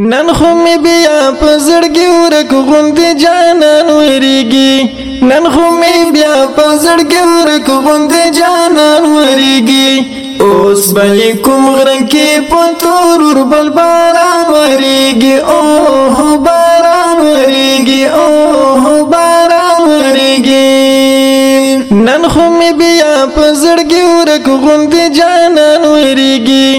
نن خو می بیا په زړګي ورک غوندې جانان وریږي نن خو می بیا په زړګي ورک غوندې جانان وریږي اوس به کوم غره کې په تور ور بل باران وریږي او هو باران وریږي او هو باران وریږي نن خو می بیا په زړګي ورک غوندې جانان وریږي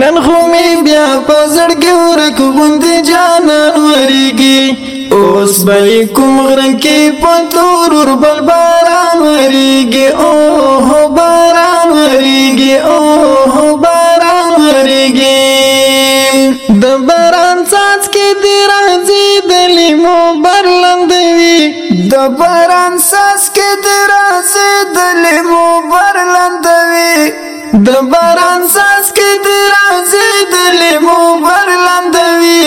نن خو می بیا پزړ کې ورک غوندې جانان وریږي اوس به کوم غرن کې پتور ور بل باران وریږي او هو باران وریږي او هو باران وریږي د باران ساز کې دی راځي د لیمو برلندوي د باران ساز کې دی راځي د لیمو برلندوي د باران ساز کې درازې د لیمو بر لندوي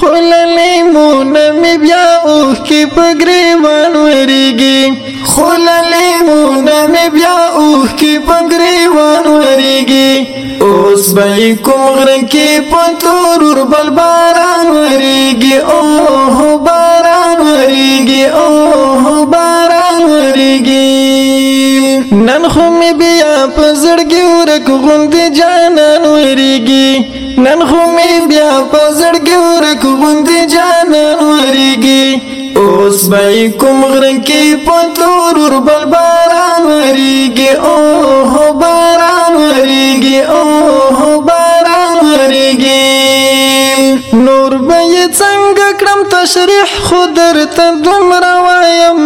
خل لیمو نمې بیا اوخ کې پګریوان وريږي خل لیمو نمې بیا اوخ کې پګریوان وريږي اوس به کوم غره کې پتور بل باران وريږي او باران وريږي او نن خو می بیا په زړګي ورک غوندې جانان وریږي نن خو می بیا په زړګي ورک غوندې جانان وریږي اوس به کوم غرن کې په تور ور بل باران وریږي او هو باران وریږي او هو باران وریږي نور به څنګه کړم تشریح خو درته دومره وایم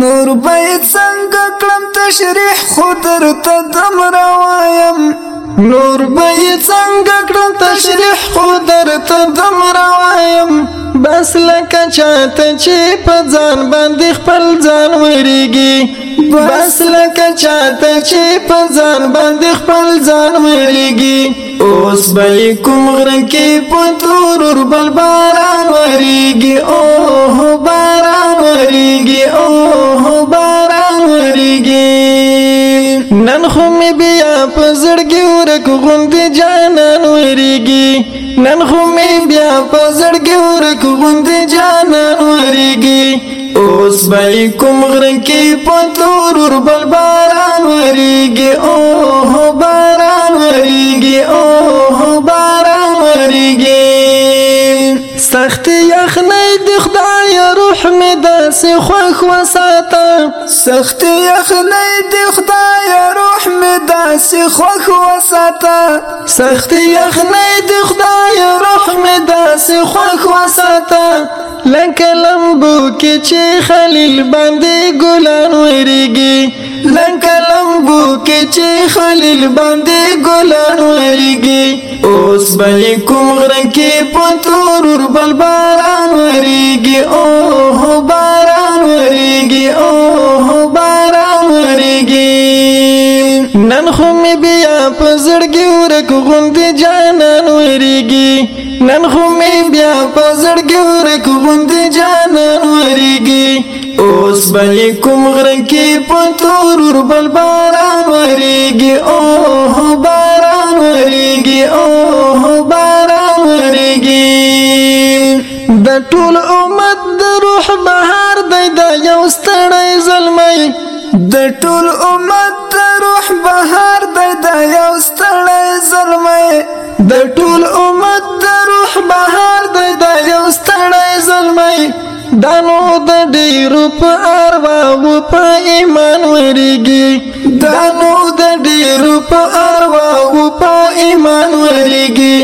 نور به څنګه کړم تشریح خو درته دم روایم نور به یې څنګه کړم تشریح خو درته دم روایم بس لکه چاته چې په ځان باندې خپل ځان وریږي بس لکه چاته چې په ځان باندې خپل ځان وریږي اوس به کوم غره کې په تور بل باران وریږي اوه می بیا پزړګي ورک غوندې جانان وریږي نن خو می بیا پزړګي ورک غوندې جانان وریږي اوس به کوم غرن کې پتور ور بل باران وریږي او هو باران وریږي او هو باران سخت یخنۍ د خدای روح می داسې خوښ وساته سخت یخنۍ د خدای روح می داسې خوښ وساته سخت یخنۍ د خدای روح می داسې خوښ وساته لکه لمبو کې چې خلیل باندې ګلان وریږي لکه لمبو کې چې خلیل باندې ګلان وریږي اوس به کوم غره کې په تور بل باران وريږي او هو باران وريږي او هو باران وريږي نن خو مې بیا په زړګي ورک غوندې جانان وريږي نن خو می بیا په زړګي ورک غوندې جانان وريږي اوس بلې کوم غره کې په تور بل باران وريږي او د ټول امت د روح بهار دی د یو ستړی زلمی د ټول امت د روح بهار دی د یو ستړی زلمی د ټول امت د روح بهار دی د یو ستړی زلمی دانو د ډیرو په ارواو په ایمان ورېږي دانو د ډیرو په ارواو په ایمان ورېږي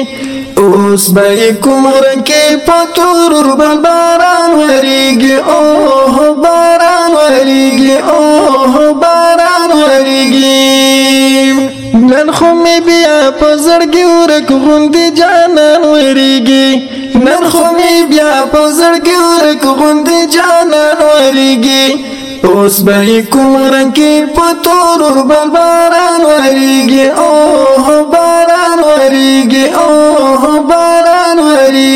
اوس به کوم رکی پتور باران وریږي او باران وریږي او باران وریږي نن خو می بیا په زړګي ورک غوندې جانان وریږي نن خو می بیا په زړګي ورک غوندې جانان وریږي اوس به کومر کې پتور بل باران وریږي او باران وریږي او باران وریږي